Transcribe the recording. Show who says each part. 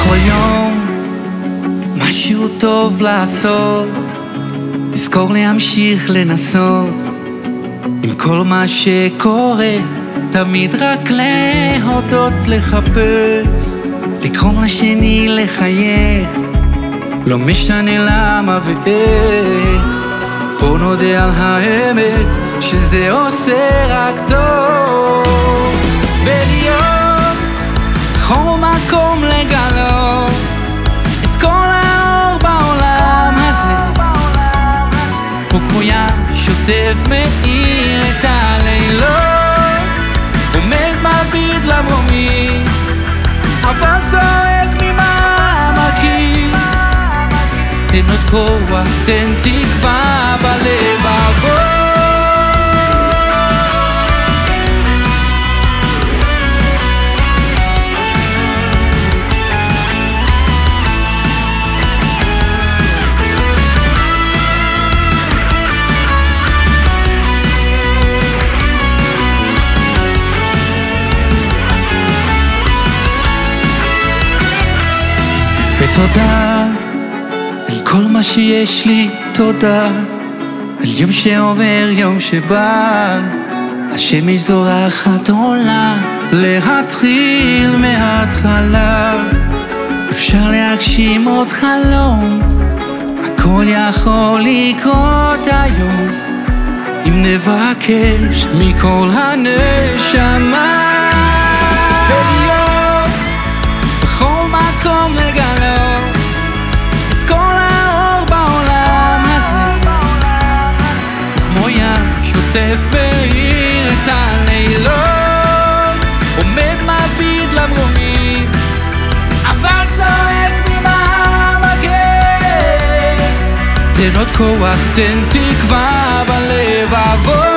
Speaker 1: בכל יום משהו טוב לעשות. לזכור להמשיך לנסות. עם כל מה שקורה תמיד רק להודות לחפש לקרום לשני לחייך. לא משנה למה ואיך. בוא נודה על האמת שזה עושה רק טוב. ים שוטף מאיר את הלילות, עומד מביט למרומים, אבל צועק ממעמקים, תן עוד כוח, תן תקווה בלבבות ותודה על כל מה שיש לי, תודה על יום שעובר, יום שבא. השמש זורחת עולה להתחיל מההתחלה. אפשר להגשים עוד חלום הכל יכול לקרות היום. אם נבקש מכל הנשמה. ולהיות בכל מקום לגלות שוטף מאיר את הלילות עומד מביט למרומים אבל צועק ממעמקים תן עוד כוח, תן תקווה בלבבות